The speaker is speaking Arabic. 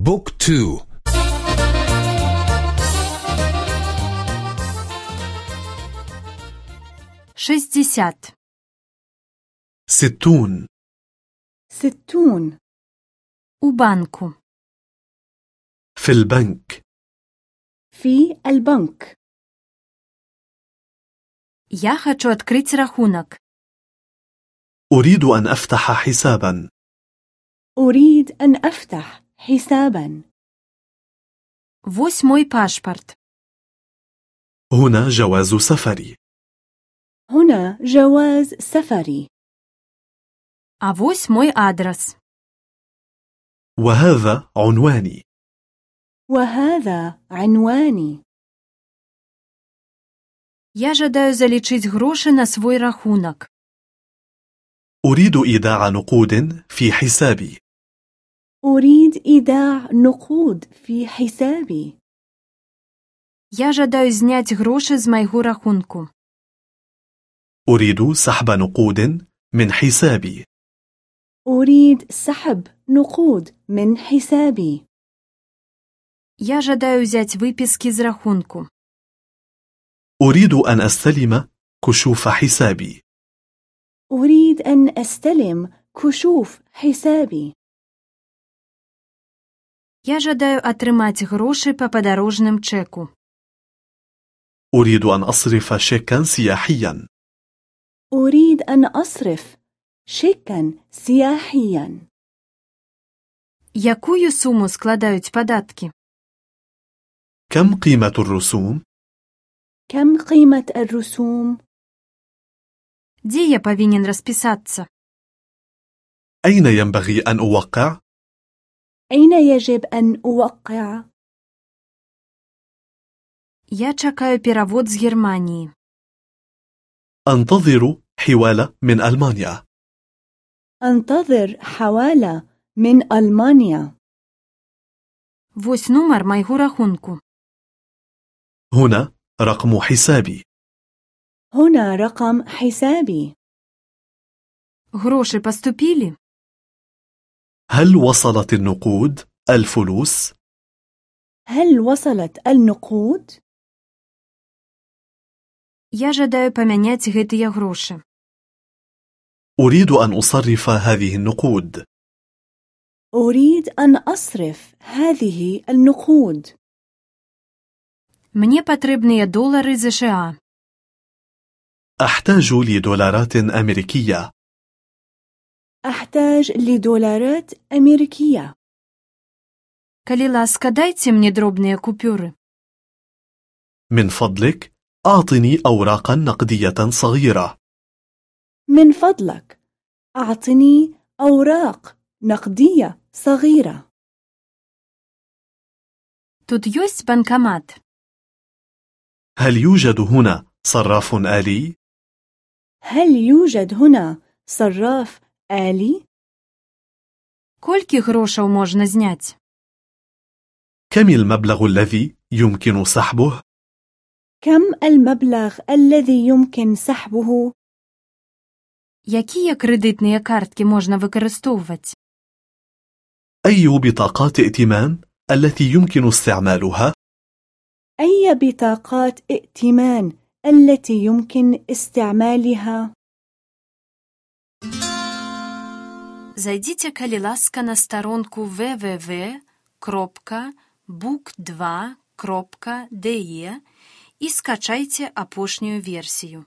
بوك تو шестьдесят ستون ستون у банку في البنك في البنك Я хочу открыть рахунок. أريد أن أفتح حسابا أريد أن أفتح حسابا Вось мой пашпарт. هنا جواز سفري هنا جواز سفري А вось мой адрес. وهذا عنواني وهذا عنواني Я жадаю залічыць грошы на свой рахунак. أريد إيداع نقود في حسابي أريد إيداع نقود في حسابي Я жадаю зняць грошы з майго рахунку. أريد سحب نقود من حسابي أريد سحب نقود من حسابي Я жадаю ўзяць выпіскі з рахунку. أريد أن أستلم كشوف حسابي أريد أن أستلم كشوف حسابي Я жадаю атрымаць грошы па падарожным чэку. أريد أن أصرف شيكا سياحيا أريد أن أصرف شيكا سياحيا Якую суму складаюць падаткі? كم قيمة الرسوم؟ كم قيمة الرسوم؟ Дзе я павінен распісацца? أين ينبغي أن أوقع؟ أين يجب أن أوقع؟ Я чакаю перавод з Германіі. أنتظر حوالة من ألمانيا أنتظر حوالة من ألمانيا Вось нумар майго рахунку. هنا رقم حسابي هنا رقم حسابي Грошы паступілі? هل وصلت النقود الفلوس؟ هل وصلت النقود؟ Я жадаю памяняць гэтыя грошы. أريد أن أصرف هذه النقود أريد أن أصرف هذه النقود Мне патрэбныя долары ЗША. أحتاج لدولارات أمريكية أحتاج لدولارات أمريكية Калі ласка, дайце мне дробныя купюры. من فضلك أعطني أوراقا نقدية صغيرة من فضلك أعطني أوراق نقدية صغيرة Тут ёсць банкамат. هل يوجد هنا صراف آلي؟ هل يوجد هنا صراف آلي؟ Колькі грошаў можна зняць? كم المبلغ الذي يمكن سحبه؟ كم المبلغ الذي يمكن سحبه؟ Якія крэдытныя карткі можна выкарыстоўваць? أي بطاقات ائتمان التي يمكن استعمالها؟ أي بطاقات ائتمان التي يمكن استعمالها؟ Зайдзіце, калі ласка, на старонку www.book2.de і скачайце апошнюю версію.